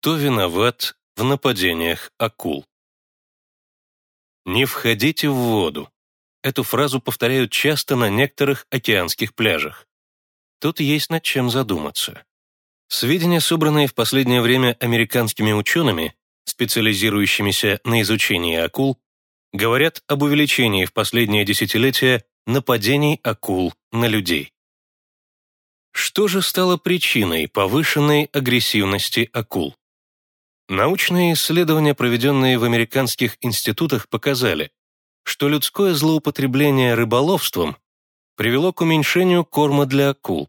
Кто виноват в нападениях акул? Не входите в воду. Эту фразу повторяют часто на некоторых океанских пляжах. Тут есть над чем задуматься. Сведения, собранные в последнее время американскими учеными, специализирующимися на изучении акул, говорят об увеличении в последние десятилетия нападений акул на людей. Что же стало причиной повышенной агрессивности акул? Научные исследования, проведенные в американских институтах, показали, что людское злоупотребление рыболовством привело к уменьшению корма для акул,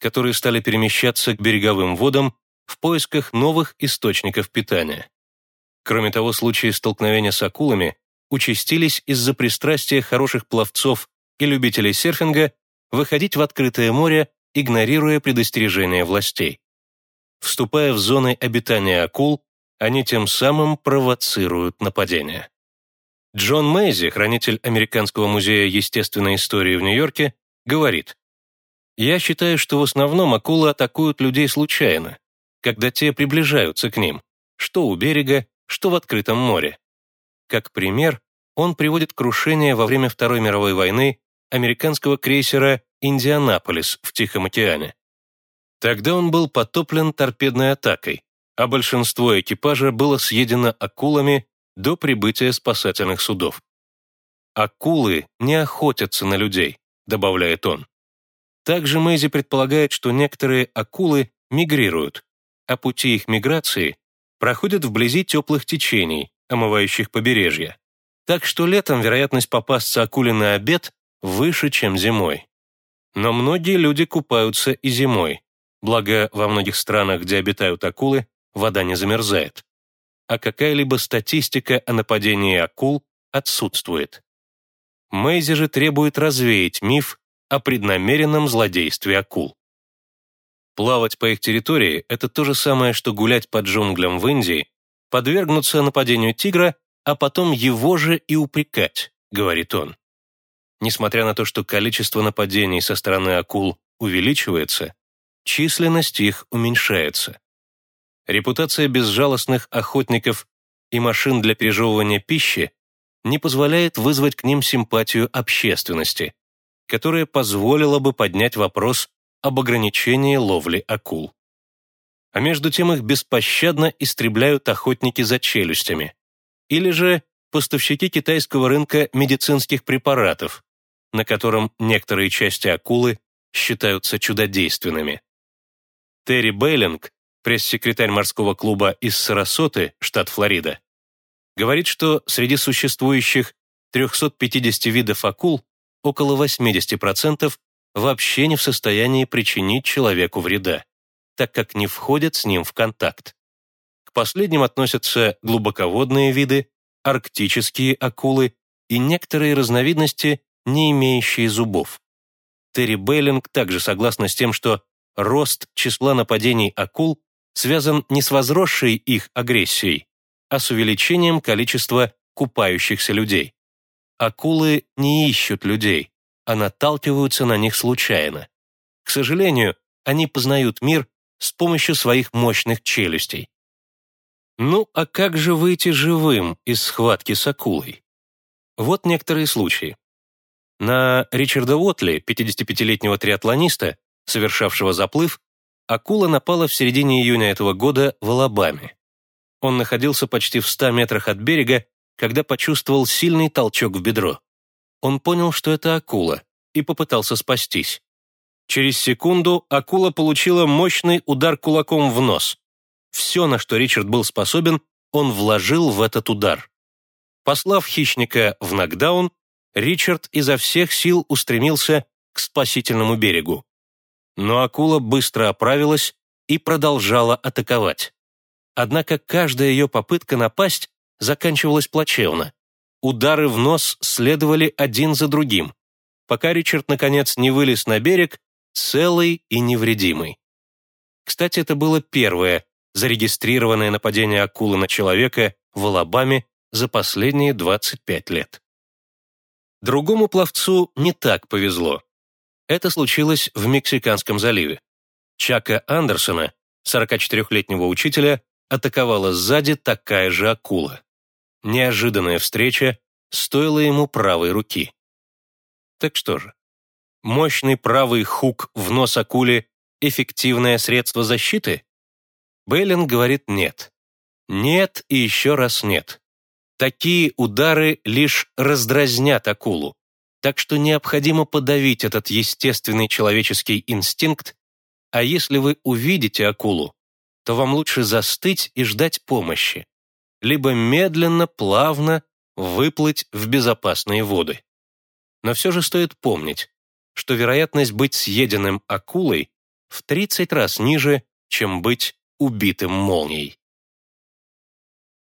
которые стали перемещаться к береговым водам в поисках новых источников питания. Кроме того, случаи столкновения с акулами участились из-за пристрастия хороших пловцов и любителей серфинга выходить в открытое море, игнорируя предостережения властей. Вступая в зоны обитания акул, они тем самым провоцируют нападение. Джон Мэйзи, хранитель Американского музея естественной истории в Нью-Йорке, говорит, «Я считаю, что в основном акулы атакуют людей случайно, когда те приближаются к ним, что у берега, что в открытом море. Как пример, он приводит крушение во время Второй мировой войны американского крейсера «Индианаполис» в Тихом океане. Тогда он был потоплен торпедной атакой, а большинство экипажа было съедено акулами до прибытия спасательных судов. «Акулы не охотятся на людей», — добавляет он. Также Мэйзи предполагает, что некоторые акулы мигрируют, а пути их миграции проходят вблизи теплых течений, омывающих побережье. Так что летом вероятность попасться акуле на обед выше, чем зимой. Но многие люди купаются и зимой, благо во многих странах, где обитают акулы, вода не замерзает. А какая-либо статистика о нападении акул отсутствует. Мэйзи же требует развеять миф о преднамеренном злодействе акул. Плавать по их территории – это то же самое, что гулять по джунглям в Индии, подвергнуться нападению тигра, а потом его же и упрекать, говорит он. Несмотря на то, что количество нападений со стороны акул увеличивается, численность их уменьшается. Репутация безжалостных охотников и машин для пережевывания пищи не позволяет вызвать к ним симпатию общественности, которая позволила бы поднять вопрос об ограничении ловли акул. А между тем их беспощадно истребляют охотники за челюстями, или же поставщики китайского рынка медицинских препаратов, на котором некоторые части акулы считаются чудодейственными. Терри Бейлинг пресс-секретарь морского клуба из Сарасоты, штат Флорида, говорит, что среди существующих 350 видов акул около 80% вообще не в состоянии причинить человеку вреда, так как не входят с ним в контакт. К последним относятся глубоководные виды, арктические акулы и некоторые разновидности, не имеющие зубов. Терри Бейлинг также согласна с тем, что рост числа нападений акул связан не с возросшей их агрессией, а с увеличением количества купающихся людей. Акулы не ищут людей, а наталкиваются на них случайно. К сожалению, они познают мир с помощью своих мощных челюстей. Ну, а как же выйти живым из схватки с акулой? Вот некоторые случаи. На Ричарда Уотли, 55-летнего триатлониста, совершавшего заплыв, акула напала в середине июня этого года в Алабаме. Он находился почти в 100 метрах от берега, когда почувствовал сильный толчок в бедро. Он понял, что это акула, и попытался спастись. Через секунду акула получила мощный удар кулаком в нос. Все, на что Ричард был способен, он вложил в этот удар. Послав хищника в нокдаун, Ричард изо всех сил устремился к спасительному берегу но акула быстро оправилась и продолжала атаковать. Однако каждая ее попытка напасть заканчивалась плачевно. Удары в нос следовали один за другим, пока Ричард наконец не вылез на берег, целый и невредимый. Кстати, это было первое зарегистрированное нападение акулы на человека в Алабаме за последние 25 лет. Другому пловцу не так повезло. Это случилось в Мексиканском заливе. Чака Андерсона, 44-летнего учителя, атаковала сзади такая же акула. Неожиданная встреча стоила ему правой руки. Так что же, мощный правый хук в нос акуле – эффективное средство защиты? Бейлин говорит нет. Нет и еще раз нет. Такие удары лишь раздразнят акулу, так что необходимо подавить этот естественный человеческий инстинкт, а если вы увидите акулу, то вам лучше застыть и ждать помощи, либо медленно, плавно выплыть в безопасные воды. Но все же стоит помнить, что вероятность быть съеденным акулой в 30 раз ниже, чем быть убитым молнией.